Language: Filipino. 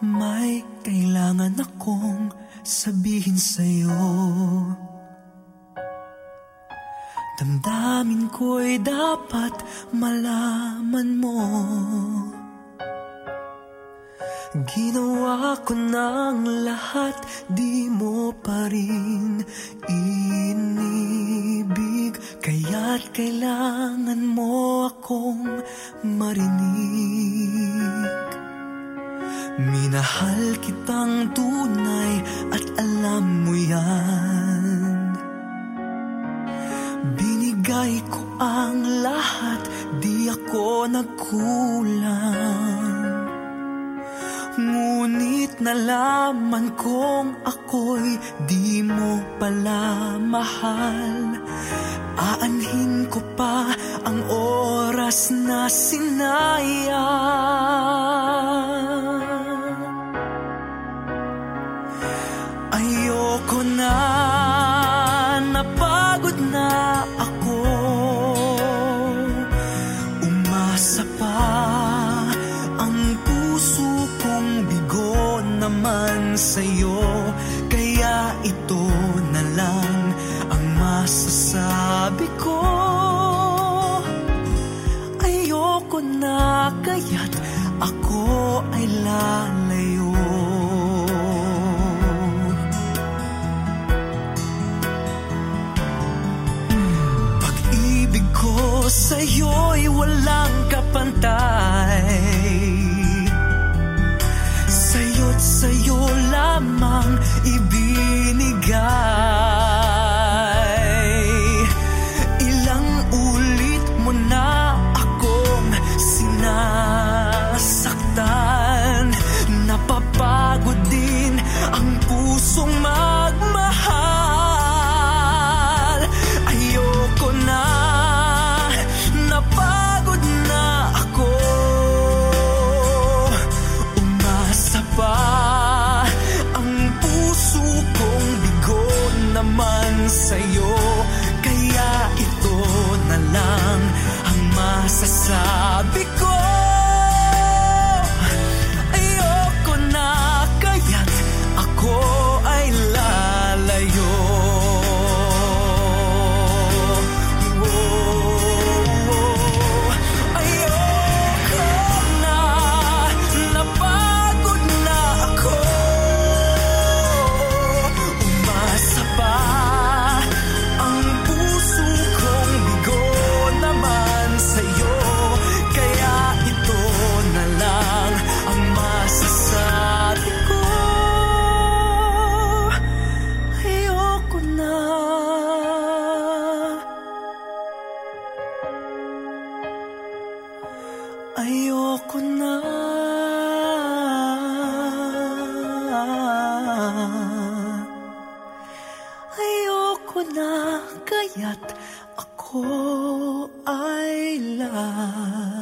May kailangan akong sabihin sa'yo. Damdamin ko'y dapat malaman mo. Ginawa ko ng lahat, di mo pa rin inibig. Kaya't kailangan mo akong marinig Minahal kitang tunay at alam mo yan. Binigay ko ang lahat, di ako nagkulang. Ngunit nalaman kong ako'y di mo pala mahal. Aanhin ko pa ang oras na sinayang Ayoko na, napagod na ako. Umasa pa ang puso kong bigo naman sa'yo. Kaya ito na lang ang masasabi ko. Ayoko na kaya't ako ay lalayo sa'yo'y walang kapantay Ayoko na. Ayoko na kaya't ako ay la